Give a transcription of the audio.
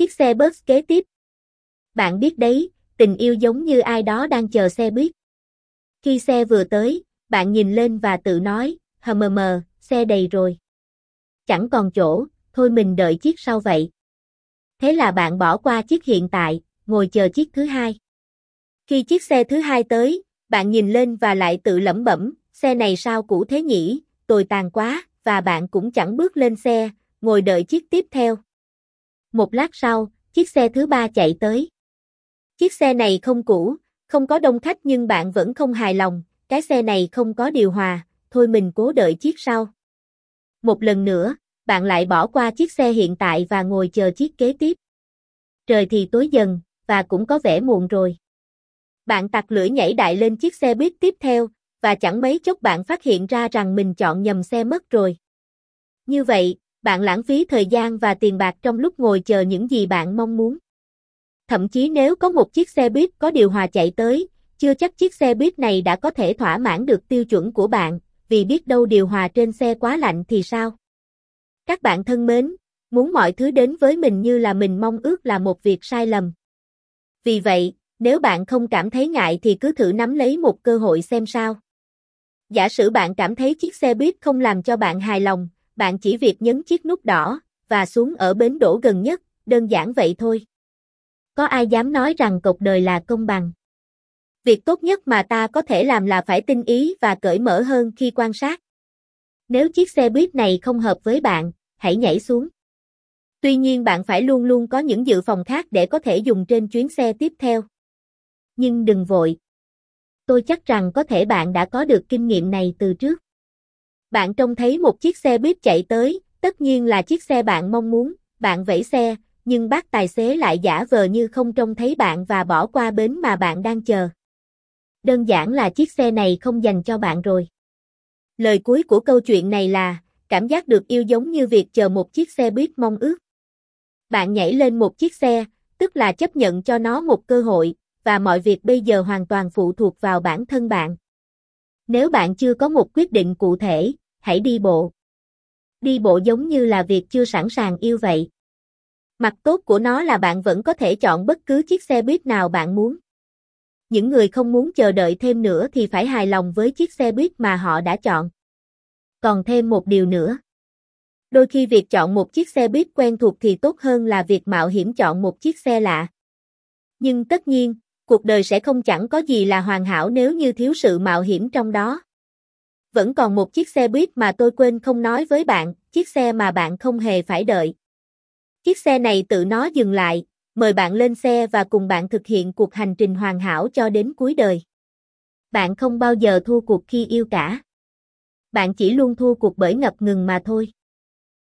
Chiếc xe bus kế tiếp. Bạn biết đấy, tình yêu giống như ai đó đang chờ xe buýt. Khi xe vừa tới, bạn nhìn lên và tự nói, hờ mờ mờ, xe đầy rồi. Chẳng còn chỗ, thôi mình đợi chiếc sau vậy. Thế là bạn bỏ qua chiếc hiện tại, ngồi chờ chiếc thứ hai. Khi chiếc xe thứ hai tới, bạn nhìn lên và lại tự lẩm bẩm, xe này sao cũ thế nhỉ, tồi tàn quá, và bạn cũng chẳng bước lên xe, ngồi đợi chiếc tiếp theo. Một lát sau, chiếc xe thứ ba chạy tới. Chiếc xe này không cũ, không có đông khách nhưng bạn vẫn không hài lòng, cái xe này không có điều hòa, thôi mình cố đợi chiếc sau. Một lần nữa, bạn lại bỏ qua chiếc xe hiện tại và ngồi chờ chiếc kế tiếp. Trời thì tối dần, và cũng có vẻ muộn rồi. Bạn tặc lưỡi nhảy đại lên chiếc xe buýt tiếp theo, và chẳng mấy chốc bạn phát hiện ra rằng mình chọn nhầm xe mất rồi. Như vậy, bạn lãng phí thời gian và tiền bạc trong lúc ngồi chờ những gì bạn mong muốn. Thậm chí nếu có một chiếc xe buýt có điều hòa chạy tới, chưa chắc chiếc xe buýt này đã có thể thỏa mãn được tiêu chuẩn của bạn, vì biết đâu điều hòa trên xe quá lạnh thì sao? Các bạn thân mến, muốn mọi thứ đến với mình như là mình mong ước là một việc sai lầm. Vì vậy, nếu bạn không cảm thấy ngại thì cứ thử nắm lấy một cơ hội xem sao. Giả sử bạn cảm thấy chiếc xe buýt không làm cho bạn hài lòng, bạn chỉ việc nhấn chiếc nút đỏ và xuống ở bến đỗ gần nhất, đơn giản vậy thôi. Có ai dám nói rằng cuộc đời là công bằng? Việc tốt nhất mà ta có thể làm là phải tinh ý và cởi mở hơn khi quan sát. Nếu chiếc xe buýt này không hợp với bạn, hãy nhảy xuống. Tuy nhiên bạn phải luôn luôn có những dự phòng khác để có thể dùng trên chuyến xe tiếp theo. Nhưng đừng vội. Tôi chắc rằng có thể bạn đã có được kinh nghiệm này từ trước. Bạn trông thấy một chiếc xe buýt chạy tới, tất nhiên là chiếc xe bạn mong muốn, bạn vẫy xe, nhưng bác tài xế lại giả vờ như không trông thấy bạn và bỏ qua bến mà bạn đang chờ. Đơn giản là chiếc xe này không dành cho bạn rồi. Lời cuối của câu chuyện này là, cảm giác được yêu giống như việc chờ một chiếc xe buýt mong ước. Bạn nhảy lên một chiếc xe, tức là chấp nhận cho nó một cơ hội, và mọi việc bây giờ hoàn toàn phụ thuộc vào bản thân bạn. Nếu bạn chưa có một quyết định cụ thể, hãy đi bộ. Đi bộ giống như là việc chưa sẵn sàng yêu vậy. Mặt tốt của nó là bạn vẫn có thể chọn bất cứ chiếc xe buýt nào bạn muốn. Những người không muốn chờ đợi thêm nữa thì phải hài lòng với chiếc xe buýt mà họ đã chọn. Còn thêm một điều nữa. Đôi khi việc chọn một chiếc xe buýt quen thuộc thì tốt hơn là việc mạo hiểm chọn một chiếc xe lạ. Nhưng tất nhiên, cuộc đời sẽ không chẳng có gì là hoàn hảo nếu như thiếu sự mạo hiểm trong đó. Vẫn còn một chiếc xe buýt mà tôi quên không nói với bạn, chiếc xe mà bạn không hề phải đợi. Chiếc xe này tự nó dừng lại, mời bạn lên xe và cùng bạn thực hiện cuộc hành trình hoàn hảo cho đến cuối đời. Bạn không bao giờ thua cuộc khi yêu cả. Bạn chỉ luôn thua cuộc bởi ngập ngừng mà thôi.